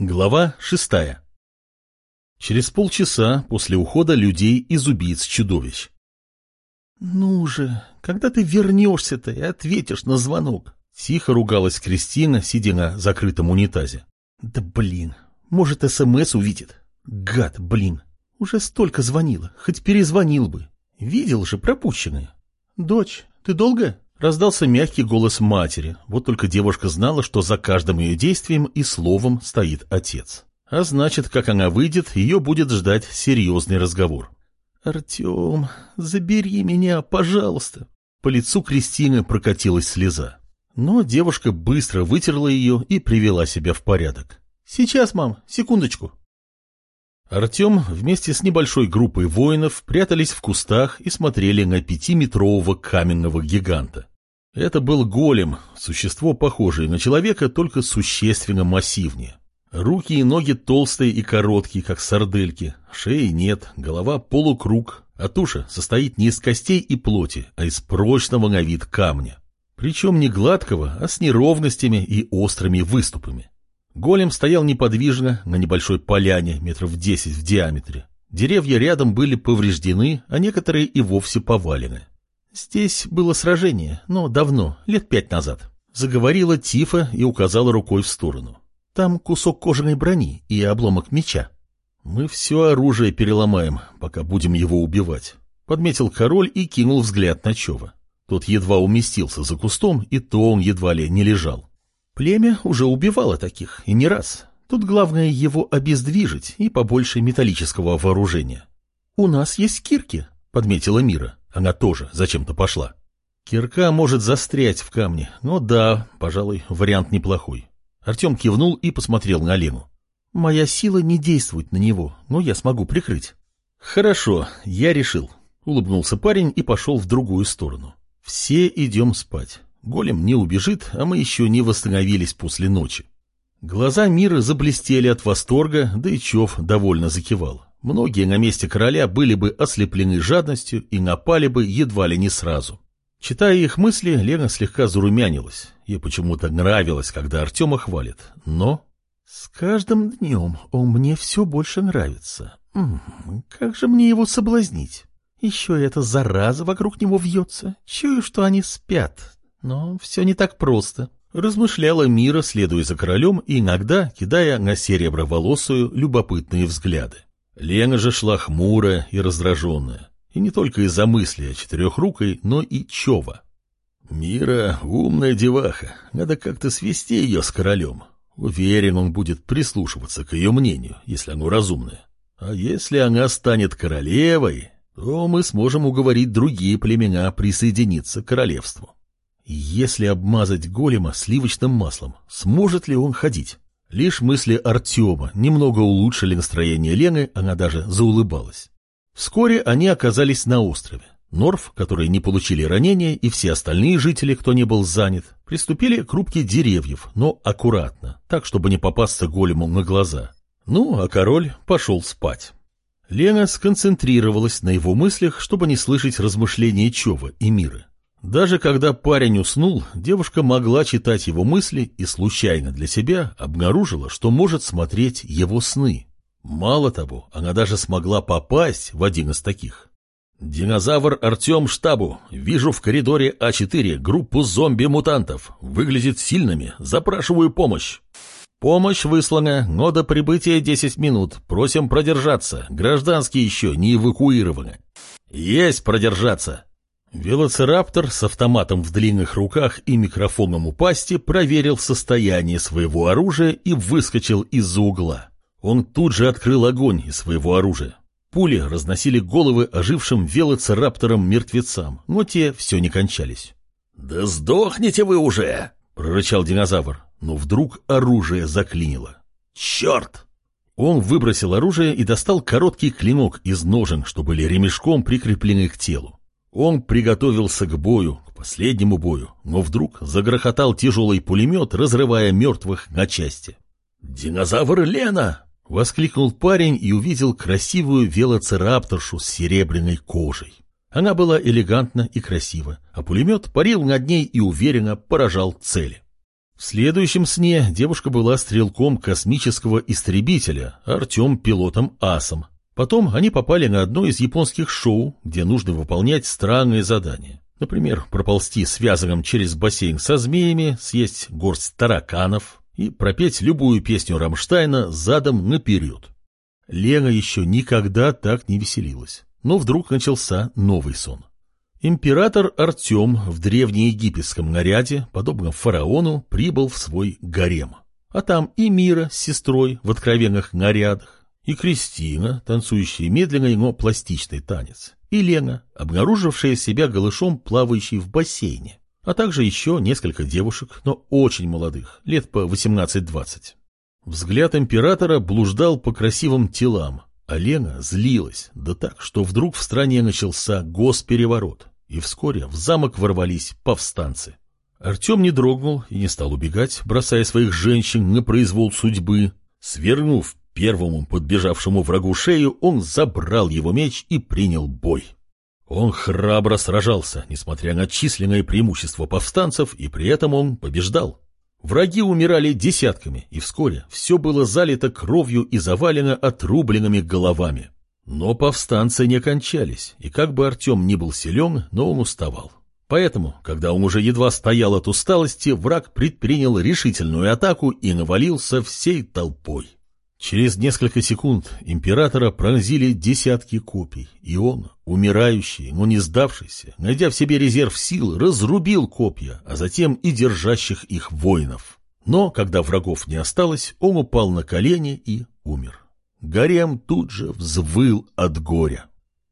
Глава шестая. Через полчаса после ухода людей из убийц-чудовищ. «Ну же, когда ты вернешься-то и ответишь на звонок?» Тихо ругалась Кристина, сидя на закрытом унитазе. «Да блин, может, СМС увидит? Гад, блин, уже столько звонила, хоть перезвонил бы. Видел же пропущенное. Дочь, ты долго?» Раздался мягкий голос матери, вот только девушка знала, что за каждым ее действием и словом стоит отец. А значит, как она выйдет, ее будет ждать серьезный разговор. «Артем, забери меня, пожалуйста!» По лицу Кристины прокатилась слеза. Но девушка быстро вытерла ее и привела себя в порядок. «Сейчас, мам, секундочку!» Артем вместе с небольшой группой воинов прятались в кустах и смотрели на пятиметрового каменного гиганта. Это был голем, существо похожее на человека, только существенно массивнее. Руки и ноги толстые и короткие, как сардельки, шеи нет, голова полукруг, а туша состоит не из костей и плоти, а из прочного на вид камня. Причем не гладкого, а с неровностями и острыми выступами. Голем стоял неподвижно на небольшой поляне метров десять в диаметре. Деревья рядом были повреждены, а некоторые и вовсе повалены. Здесь было сражение, но давно, лет пять назад. Заговорила Тифа и указала рукой в сторону. Там кусок кожаной брони и обломок меча. Мы все оружие переломаем, пока будем его убивать. Подметил король и кинул взгляд на Чова. Тот едва уместился за кустом, и то он едва ли не лежал. Племя уже убивало таких, и не раз. Тут главное его обездвижить и побольше металлического вооружения. «У нас есть кирки», — подметила Мира. Она тоже зачем-то пошла. Кирка может застрять в камне, но да, пожалуй, вариант неплохой. Артем кивнул и посмотрел на Лену. «Моя сила не действует на него, но я смогу прикрыть». «Хорошо, я решил», — улыбнулся парень и пошел в другую сторону. «Все идем спать. Голем не убежит, а мы еще не восстановились после ночи. Глаза мира заблестели от восторга, да и Чев довольно закивал. Многие на месте короля были бы ослеплены жадностью и напали бы едва ли не сразу. Читая их мысли, Лена слегка зарумянилась. Ей почему-то нравилось, когда Артема хвалит. Но... «С каждым днем он мне все больше нравится. М -м, как же мне его соблазнить? Еще эта зараза вокруг него вьется. Чую, что они спят, но все не так просто. Размышляла Мира, следуя за королем и иногда кидая на сереброволосую любопытные взгляды. Лена же шла хмурая и раздраженная. И не только из-за мысли о четырехрукой, но и Чова. Мира — умная деваха, надо как-то свести ее с королем. Уверен, он будет прислушиваться к ее мнению, если оно разумное. А если она станет королевой, то мы сможем уговорить другие племена присоединиться к королевству. Если обмазать голема сливочным маслом, сможет ли он ходить? Лишь мысли Артема немного улучшили настроение Лены, она даже заулыбалась. Вскоре они оказались на острове. Норф, которые не получили ранения, и все остальные жители, кто не был занят, приступили к рубке деревьев, но аккуратно, так, чтобы не попасться голему на глаза. Ну, а король пошел спать. Лена сконцентрировалась на его мыслях, чтобы не слышать размышления Чова и Миры. Даже когда парень уснул, девушка могла читать его мысли и случайно для себя обнаружила, что может смотреть его сны. Мало того, она даже смогла попасть в один из таких. Динозавр Артем штабу. Вижу в коридоре А4 группу зомби-мутантов. Выглядит сильными. Запрашиваю помощь. Помощь выслана, но до прибытия 10 минут. Просим продержаться. Гражданские еще не эвакуированы. Есть продержаться. Велоцираптор с автоматом в длинных руках и микрофоном у пасти проверил состояние своего оружия и выскочил из-за угла. Он тут же открыл огонь из своего оружия. Пули разносили головы ожившим велоцирапторам-мертвецам, но те все не кончались. «Да сдохните вы уже!» — прорычал динозавр, но вдруг оружие заклинило. «Черт!» Он выбросил оружие и достал короткий клинок из ножен, что были ремешком прикреплены к телу. Он приготовился к бою, к последнему бою, но вдруг загрохотал тяжелый пулемет, разрывая мертвых на части. «Динозавр Лена!» — воскликнул парень и увидел красивую велоцирапторшу с серебряной кожей. Она была элегантна и красива, а пулемет парил над ней и уверенно поражал цели. В следующем сне девушка была стрелком космического истребителя, Артем пилотом асом. Потом они попали на одно из японских шоу, где нужно выполнять странные задания. Например, проползти связанным через бассейн со змеями, съесть горсть тараканов и пропеть любую песню Рамштайна задом наперед. Лена еще никогда так не веселилась. Но вдруг начался новый сон. Император Артем в древнеегипетском наряде, подобно фараону, прибыл в свой гарем. А там и Мира с сестрой в откровенных нарядах, и Кристина, танцующая медленный, но пластичный танец, и Лена, обнаружившая себя голышом, плавающей в бассейне, а также еще несколько девушек, но очень молодых, лет по 18-20. Взгляд императора блуждал по красивым телам, а Лена злилась, да так, что вдруг в стране начался госпереворот, и вскоре в замок ворвались повстанцы. Артем не дрогнул и не стал убегать, бросая своих женщин на произвол судьбы. Свернув Первому подбежавшему врагу шею он забрал его меч и принял бой. Он храбро сражался, несмотря на численное преимущество повстанцев, и при этом он побеждал. Враги умирали десятками, и вскоре все было залито кровью и завалено отрубленными головами. Но повстанцы не кончались, и как бы Артем ни был силен, но он уставал. Поэтому, когда он уже едва стоял от усталости, враг предпринял решительную атаку и навалился всей толпой. Через несколько секунд императора пронзили десятки копий, и он, умирающий, но не сдавшийся, найдя в себе резерв сил, разрубил копья, а затем и держащих их воинов. Но, когда врагов не осталось, он упал на колени и умер. Гарем тут же взвыл от горя.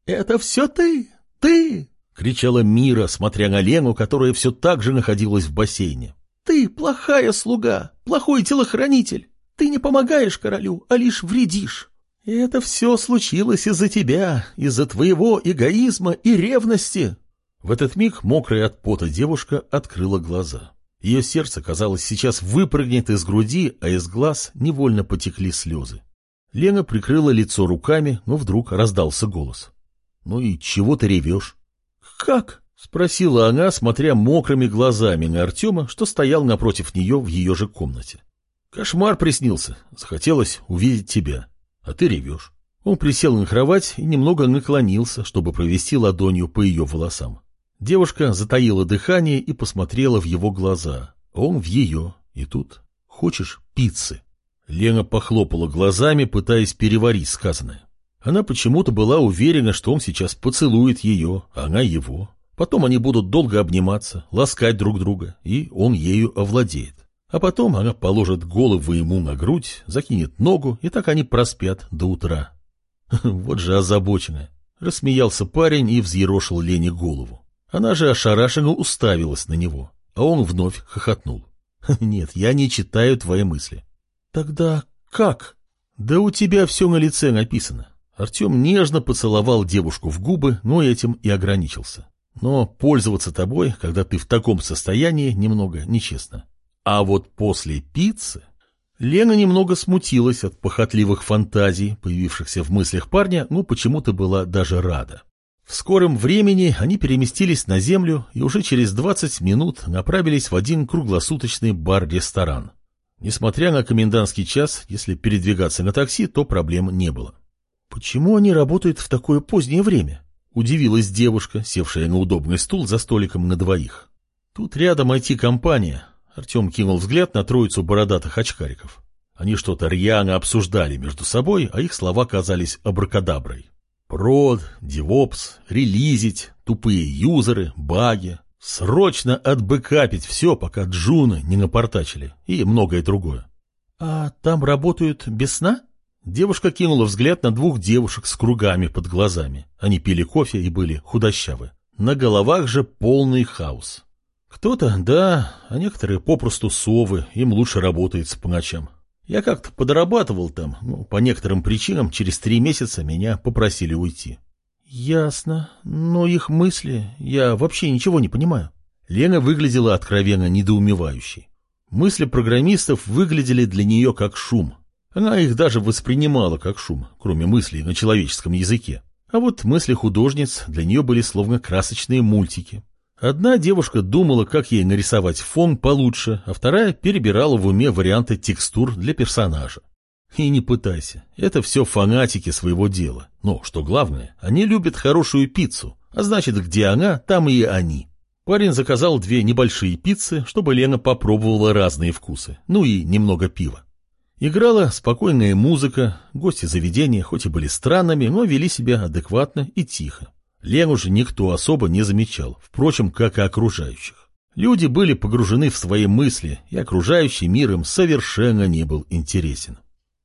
«Это все ты? Ты?» — кричала Мира, смотря на Лену, которая все так же находилась в бассейне. «Ты плохая слуга, плохой телохранитель. Ты не помогаешь королю, а лишь вредишь. И это все случилось из-за тебя, из-за твоего эгоизма и ревности. В этот миг мокрая от пота девушка открыла глаза. Ее сердце, казалось, сейчас выпрыгнет из груди, а из глаз невольно потекли слезы. Лена прикрыла лицо руками, но вдруг раздался голос. «Ну и чего ты ревешь?» «Как?» — спросила она, смотря мокрыми глазами на Артема, что стоял напротив нее в ее же комнате. Кошмар приснился. Захотелось увидеть тебя. А ты ревешь. Он присел на кровать и немного наклонился, чтобы провести ладонью по ее волосам. Девушка затаила дыхание и посмотрела в его глаза. Он в ее. И тут «Хочешь пиццы?» Лена похлопала глазами, пытаясь переварить сказанное. Она почему-то была уверена, что он сейчас поцелует ее, а она его. Потом они будут долго обниматься, ласкать друг друга, и он ею овладеет. А потом она положит голову ему на грудь, закинет ногу, и так они проспят до утра. Вот же озабоченная. Рассмеялся парень и взъерошил Лене голову. Она же ошарашенно уставилась на него, а он вновь хохотнул. Нет, я не читаю твои мысли. Тогда как? Да у тебя все на лице написано. Артем нежно поцеловал девушку в губы, но этим и ограничился. Но пользоваться тобой, когда ты в таком состоянии, немного нечестно. А вот после пиццы Лена немного смутилась от похотливых фантазий, появившихся в мыслях парня, но почему-то была даже рада. В скором времени они переместились на землю и уже через 20 минут направились в один круглосуточный бар-ресторан. Несмотря на комендантский час, если передвигаться на такси, то проблем не было. «Почему они работают в такое позднее время?» – удивилась девушка, севшая на удобный стул за столиком на двоих. «Тут рядом IT-компания, Артем кинул взгляд на троицу бородатых очкариков. Они что-то рьяно обсуждали между собой, а их слова казались абракадаброй. Прод, девопс, релизить, тупые юзеры, баги. Срочно отбэкапить все, пока джуны не напортачили, и многое другое. «А там работают без сна?» Девушка кинула взгляд на двух девушек с кругами под глазами. Они пили кофе и были худощавы. На головах же полный хаос. Кто-то, да, а некоторые попросту совы, им лучше работается по ночам. Я как-то подрабатывал там, но по некоторым причинам через три месяца меня попросили уйти. Ясно, но их мысли, я вообще ничего не понимаю. Лена выглядела откровенно недоумевающей. Мысли программистов выглядели для нее как шум. Она их даже воспринимала как шум, кроме мыслей на человеческом языке. А вот мысли художниц для нее были словно красочные мультики. Одна девушка думала, как ей нарисовать фон получше, а вторая перебирала в уме варианты текстур для персонажа. И не пытайся, это все фанатики своего дела. Но, что главное, они любят хорошую пиццу, а значит, где она, там и они. Парень заказал две небольшие пиццы, чтобы Лена попробовала разные вкусы, ну и немного пива. Играла спокойная музыка, гости заведения хоть и были странными, но вели себя адекватно и тихо. Лену же никто особо не замечал, впрочем, как и окружающих. Люди были погружены в свои мысли, и окружающий мир им совершенно не был интересен.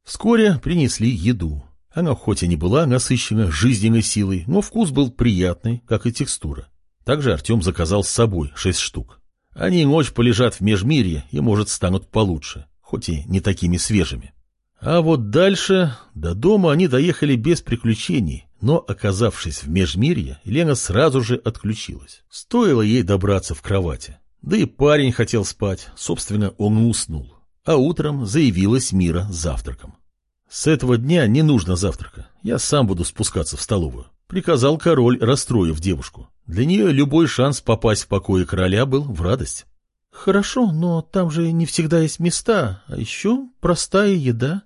Вскоре принесли еду. Она хоть и не была насыщена жизненной силой, но вкус был приятный, как и текстура. Также Артем заказал с собой шесть штук. Они ночь полежат в межмирье и, может, станут получше, хоть и не такими свежими. А вот дальше, до дома они доехали без приключений, но, оказавшись в межмирье, Лена сразу же отключилась. Стоило ей добраться в кровати. Да и парень хотел спать, собственно, он уснул. А утром заявилась Мира с завтраком. С этого дня не нужно завтрака, я сам буду спускаться в столовую. Приказал король, расстроив девушку. Для нее любой шанс попасть в покои короля был в радость. Хорошо, но там же не всегда есть места, а еще простая еда.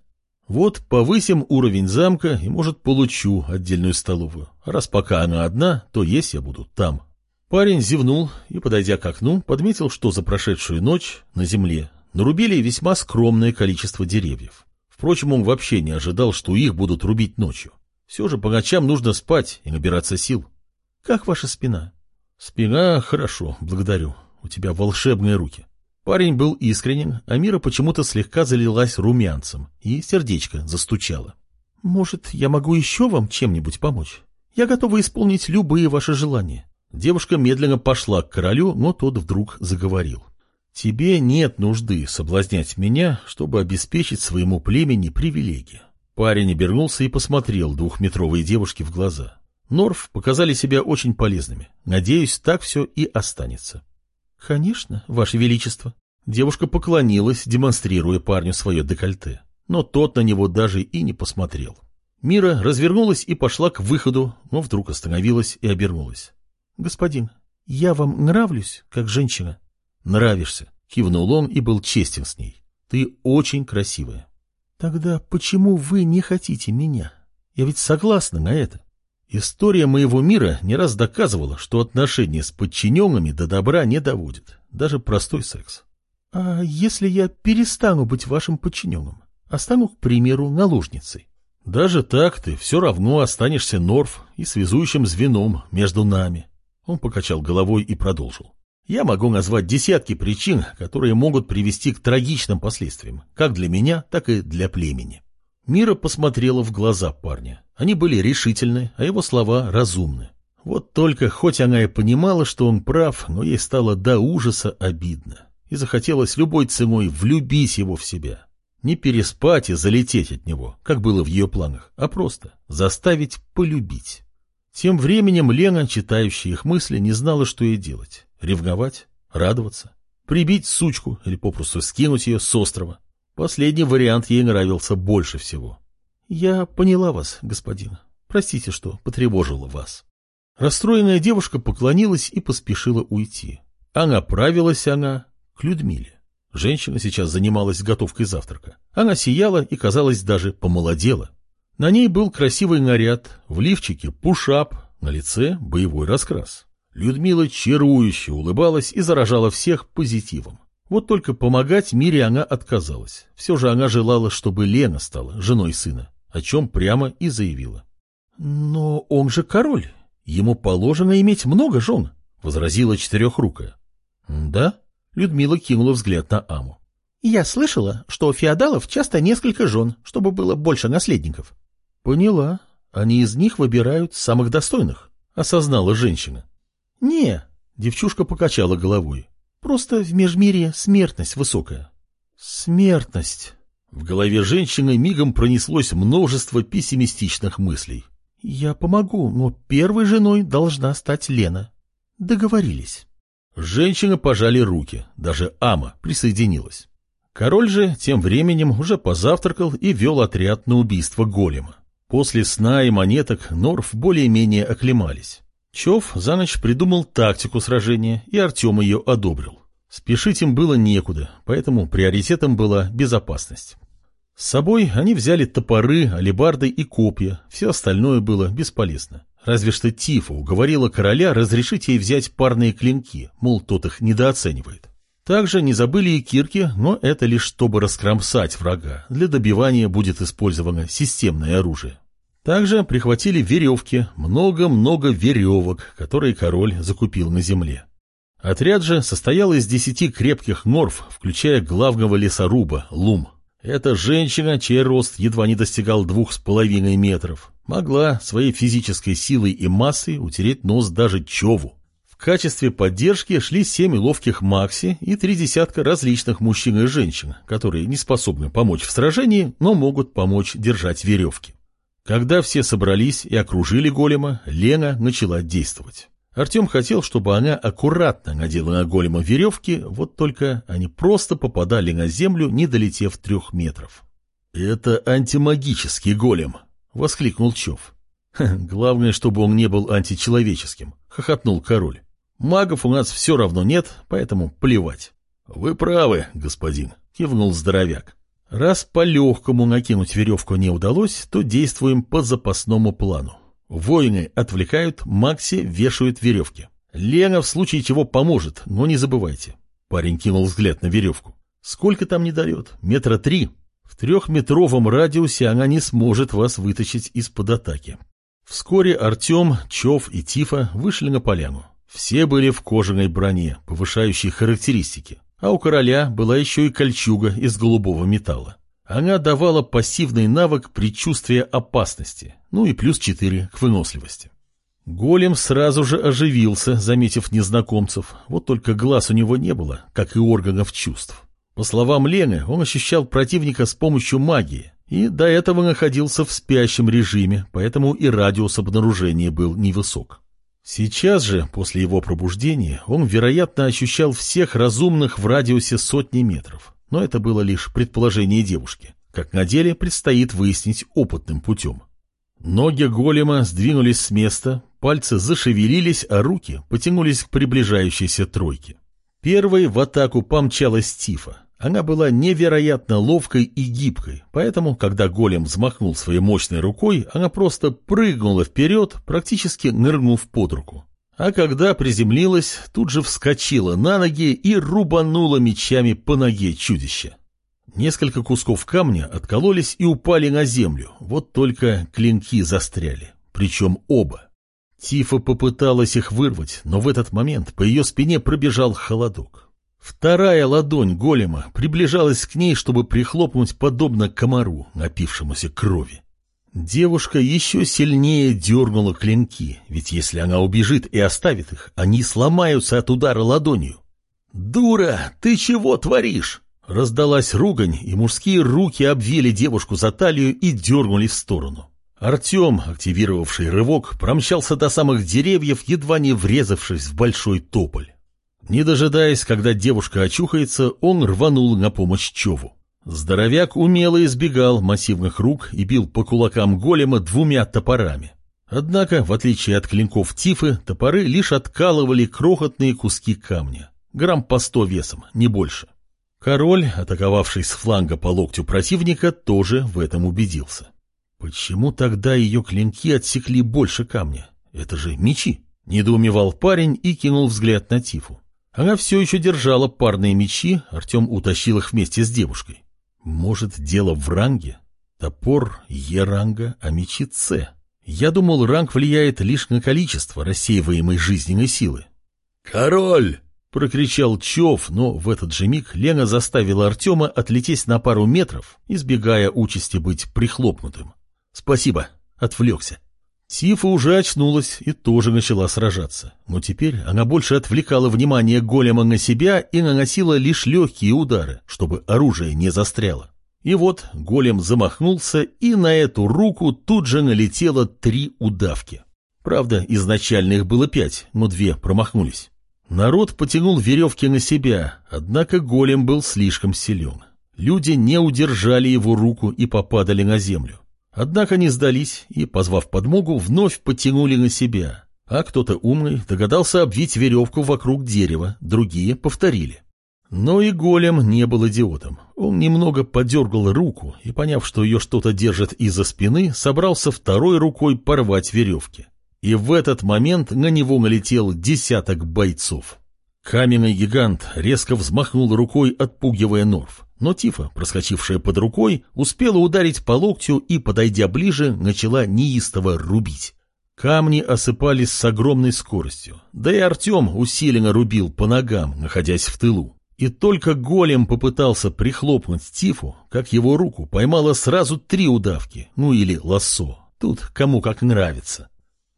Вот повысим уровень замка и, может, получу отдельную столовую. раз пока она одна, то есть я буду там. Парень зевнул и, подойдя к окну, подметил, что за прошедшую ночь на земле нарубили весьма скромное количество деревьев. Впрочем, он вообще не ожидал, что их будут рубить ночью. Все же по ночам нужно спать и набираться сил. Как ваша спина? Спина хорошо, благодарю. У тебя волшебные руки. Парень был искренен, а Мира почему-то слегка залилась румянцем, и сердечко застучало. «Может, я могу еще вам чем-нибудь помочь? Я готова исполнить любые ваши желания». Девушка медленно пошла к королю, но тот вдруг заговорил. «Тебе нет нужды соблазнять меня, чтобы обеспечить своему племени привилегии». Парень обернулся и посмотрел двухметровой девушке в глаза. Норф показали себя очень полезными. Надеюсь, так все и останется. «Конечно, Ваше Величество». Девушка поклонилась, демонстрируя парню свое декольте. Но тот на него даже и не посмотрел. Мира развернулась и пошла к выходу, но вдруг остановилась и обернулась. «Господин, я вам нравлюсь, как женщина?» «Нравишься», — кивнул он и был честен с ней. «Ты очень красивая». «Тогда почему вы не хотите меня? Я ведь согласна на это». История моего мира не раз доказывала, что отношения с подчиненными до добра не доводят, даже простой секс. А если я перестану быть вашим подчиненным, а стану, к примеру, наложницей? Даже так ты все равно останешься Норф и связующим звеном между нами. Он покачал головой и продолжил. Я могу назвать десятки причин, которые могут привести к трагичным последствиям, как для меня, так и для племени. Мира посмотрела в глаза парня. Они были решительны, а его слова разумны. Вот только, хоть она и понимала, что он прав, но ей стало до ужаса обидно. И захотелось любой ценой влюбить его в себя. Не переспать и залететь от него, как было в ее планах, а просто заставить полюбить. Тем временем Лена, читающая их мысли, не знала, что ей делать. Ревновать? Радоваться? Прибить сучку или попросту скинуть ее с острова? Последний вариант ей нравился больше всего. «Я поняла вас, господин. Простите, что потревожила вас». Расстроенная девушка поклонилась и поспешила уйти. А направилась она к Людмиле. Женщина сейчас занималась готовкой завтрака. Она сияла и, казалось, даже помолодела. На ней был красивый наряд, в лифчике пушап, на лице боевой раскрас. Людмила чарующе улыбалась и заражала всех позитивом. Вот только помогать Мире она отказалась. Все же она желала, чтобы Лена стала женой сына, о чем прямо и заявила. «Но он же король. Ему положено иметь много жен», — возразила четырехрукая. «Да?» — Людмила кинула взгляд на Аму. «Я слышала, что у феодалов часто несколько жен, чтобы было больше наследников». «Поняла. Они из них выбирают самых достойных», — осознала женщина. «Не», — девчушка покачала головой. Просто в межмирье смертность высокая. Смертность. В голове женщины мигом пронеслось множество пессимистичных мыслей. Я помогу, но первой женой должна стать Лена. Договорились. Женщины пожали руки, даже Ама присоединилась. Король же тем временем уже позавтракал и вел отряд на убийство голема. После сна и монеток Норф более-менее оклемались. Чов за ночь придумал тактику сражения, и Артем ее одобрил. Спешить им было некуда, поэтому приоритетом была безопасность. С собой они взяли топоры, алебарды и копья, все остальное было бесполезно. Разве что Тифа уговорила короля разрешить ей взять парные клинки, мол, тот их недооценивает. Также не забыли и кирки, но это лишь чтобы раскромсать врага. Для добивания будет использовано системное оружие. Также прихватили веревки, много-много веревок, которые король закупил на земле. Отряд же состоял из десяти крепких норф, включая главного лесоруба, Лум. Эта женщина, чей рост едва не достигал двух с половиной метров, могла своей физической силой и массой утереть нос даже Чову. В качестве поддержки шли семь ловких Макси и три десятка различных мужчин и женщин, которые не способны помочь в сражении, но могут помочь держать веревки. Когда все собрались и окружили голема, Лена начала действовать. Артем хотел, чтобы она аккуратно надела на голема веревки, вот только они просто попадали на землю, не долетев трех метров. «Это антимагический голем», воскликнул Чов. «Главное, чтобы он не был античеловеческим», — хохотнул король. «Магов у нас все равно нет, поэтому плевать». «Вы правы, господин», — кивнул здоровяк. «Раз по-легкому накинуть веревку не удалось, то действуем по запасному плану. Воины отвлекают, Макси вешают веревки. Лена в случае чего поможет, но не забывайте». Парень кинул взгляд на веревку. «Сколько там не дает? Метра три?» В трехметровом радиусе она не сможет вас вытащить из-под атаки. Вскоре Артем, Чов и Тифа вышли на поляну. Все были в кожаной броне, повышающей характеристики, а у короля была еще и кольчуга из голубого металла. Она давала пассивный навык предчувствия опасности, ну и плюс 4 к выносливости. Голем сразу же оживился, заметив незнакомцев, вот только глаз у него не было, как и органов чувств. По словам Лены, он ощущал противника с помощью магии, и до этого находился в спящем режиме, поэтому и радиус обнаружения был невысок. Сейчас же, после его пробуждения, он, вероятно, ощущал всех разумных в радиусе сотни метров. Но это было лишь предположение девушки. Как на деле предстоит выяснить опытным путем. Ноги голема сдвинулись с места, пальцы зашевелились, а руки потянулись к приближающейся тройке. Первой в атаку помчалась Тифа. Она была невероятно ловкой и гибкой, поэтому, когда голем взмахнул своей мощной рукой, она просто прыгнула вперед, практически нырнув под руку. А когда приземлилась, тут же вскочила на ноги и рубанула мечами по ноге чудища. Несколько кусков камня откололись и упали на землю, вот только клинки застряли, причем оба. Тифа попыталась их вырвать, но в этот момент по ее спине пробежал холодок. Вторая ладонь голема приближалась к ней, чтобы прихлопнуть подобно комару, напившемуся крови. Девушка еще сильнее дернула клинки, ведь если она убежит и оставит их, они сломаются от удара ладонью. «Дура, ты чего творишь?» Раздалась ругань, и мужские руки обвили девушку за талию и дернули в сторону. Артем, активировавший рывок, промчался до самых деревьев, едва не врезавшись в большой тополь. Не дожидаясь, когда девушка очухается, он рванул на помощь Чову. Здоровяк умело избегал массивных рук и бил по кулакам голема двумя топорами. Однако, в отличие от клинков Тифы, топоры лишь откалывали крохотные куски камня. Грамм по сто весом, не больше. Король, атаковавший с фланга по локтю противника, тоже в этом убедился. Почему тогда ее клинки отсекли больше камня? Это же мечи. Недоумевал парень и кинул взгляд на Тифу. Она все еще держала парные мечи, Артем утащил их вместе с девушкой. Может, дело в ранге? Топор Е-ранга, а мечи С. Я думал, ранг влияет лишь на количество рассеиваемой жизненной силы. «Король!» — прокричал Чов, но в этот же миг Лена заставила Артема отлететь на пару метров, избегая участи быть прихлопнутым. «Спасибо!» — отвлекся. Сифа уже очнулась и тоже начала сражаться, но теперь она больше отвлекала внимание голема на себя и наносила лишь легкие удары, чтобы оружие не застряло. И вот голем замахнулся, и на эту руку тут же налетело три удавки. Правда, изначально их было пять, но две промахнулись. Народ потянул веревки на себя, однако голем был слишком силен. Люди не удержали его руку и попадали на землю. Однако не сдались и, позвав подмогу, вновь потянули на себя. А кто-то умный догадался обвить веревку вокруг дерева, другие повторили. Но и голем не был идиотом. Он немного подергал руку и, поняв, что ее что-то держит из-за спины, собрался второй рукой порвать веревки. И в этот момент на него налетел десяток бойцов. Каменный гигант резко взмахнул рукой, отпугивая Норф. Но Тифа, проскочившая под рукой, успела ударить по локтю и, подойдя ближе, начала неистово рубить. Камни осыпались с огромной скоростью, да и Артем усиленно рубил по ногам, находясь в тылу. И только голем попытался прихлопнуть Тифу, как его руку поймало сразу три удавки, ну или лассо. Тут кому как нравится.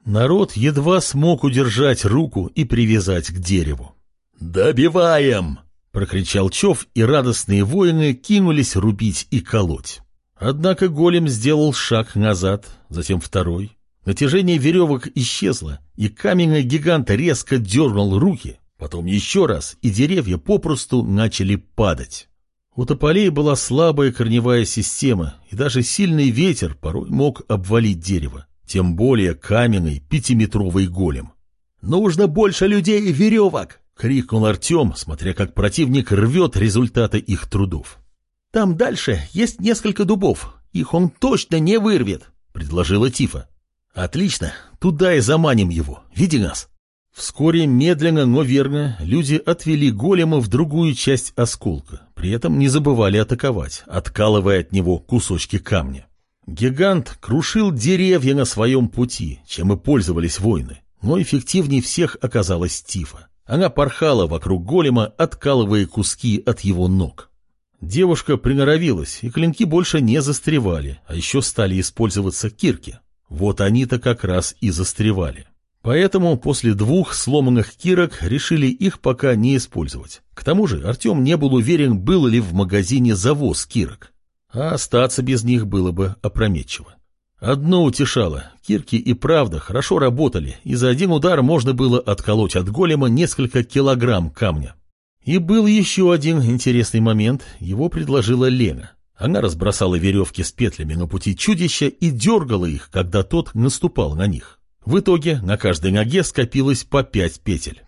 Народ едва смог удержать руку и привязать к дереву. «Добиваем!» — прокричал Чов, и радостные воины кинулись рубить и колоть. Однако голем сделал шаг назад, затем второй. Натяжение веревок исчезло, и каменный гигант резко дернул руки, потом еще раз, и деревья попросту начали падать. У тополей была слабая корневая система, и даже сильный ветер порой мог обвалить дерево, тем более каменный пятиметровый голем. «Нужно больше людей и веревок!» — крикнул Артем, смотря как противник рвет результаты их трудов. «Там дальше есть несколько дубов. Их он точно не вырвет», — предложила Тифа. «Отлично, туда и заманим его. Види нас». Вскоре, медленно, но верно, люди отвели голема в другую часть осколка, при этом не забывали атаковать, откалывая от него кусочки камня. Гигант крушил деревья на своем пути, чем и пользовались воины, но эффективнее всех оказалась Тифа. Она порхала вокруг голема, откалывая куски от его ног. Девушка приноровилась, и клинки больше не застревали, а еще стали использоваться кирки. Вот они-то как раз и застревали. Поэтому после двух сломанных кирок решили их пока не использовать. К тому же Артем не был уверен, был ли в магазине завоз кирок. А остаться без них было бы опрометчиво. Одно утешало. Кирки и правда хорошо работали, и за один удар можно было отколоть от голема несколько килограмм камня. И был еще один интересный момент, его предложила Лена. Она разбросала веревки с петлями на пути чудища и дергала их, когда тот наступал на них. В итоге на каждой ноге скопилось по пять петель.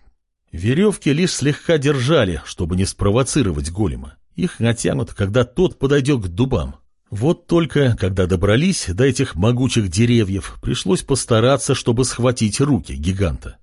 Веревки лишь слегка держали, чтобы не спровоцировать голема. Их натянут, когда тот подойдет к дубам. Вот только, когда добрались до этих могучих деревьев, пришлось постараться, чтобы схватить руки гиганта.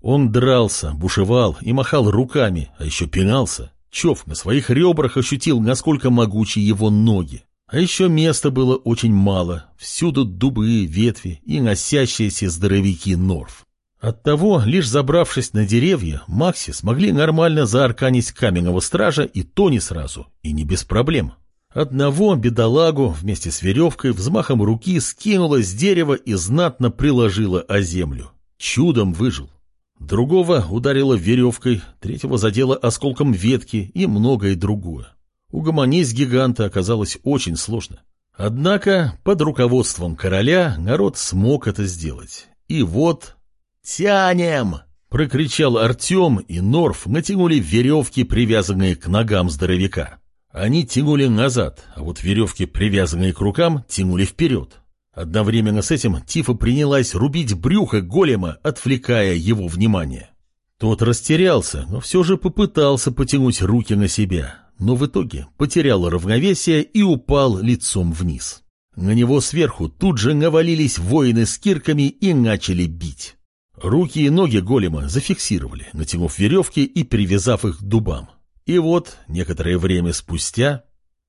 Он дрался, бушевал и махал руками, а еще пинался. Чов на своих ребрах ощутил, насколько могучи его ноги. А еще места было очень мало, всюду дубы, ветви и носящиеся здоровяки норф. Оттого, лишь забравшись на деревья, Макси смогли нормально заарканить каменного стража и то не сразу, и не без проблем. Одного бедолагу вместе с веревкой взмахом руки скинула с дерева и знатно приложила о землю. Чудом выжил. Другого ударила веревкой, третьего задела осколком ветки и многое другое. Угомонить гиганта оказалось очень сложно. Однако под руководством короля народ смог это сделать. И вот... «Тянем!» — прокричал Артем, и Норф натянули веревки, привязанные к ногам здоровяка. Они тянули назад, а вот веревки, привязанные к рукам, тянули вперед. Одновременно с этим Тифа принялась рубить брюхо голема, отвлекая его внимание. Тот растерялся, но все же попытался потянуть руки на себя, но в итоге потерял равновесие и упал лицом вниз. На него сверху тут же навалились воины с кирками и начали бить. Руки и ноги голема зафиксировали, натянув веревки и привязав их к дубам. И вот, некоторое время спустя...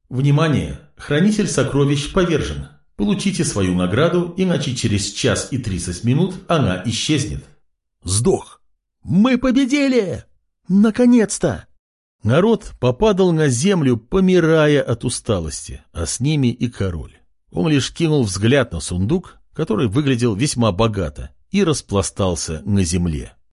Внимание! Хранитель сокровищ повержен. Получите свою награду, иначе через час и 30 минут она исчезнет. Сдох! Мы победили! Наконец-то! Народ попадал на землю, помирая от усталости, а с ними и король. Он лишь кинул взгляд на сундук, который выглядел весьма богато, и распластался на земле.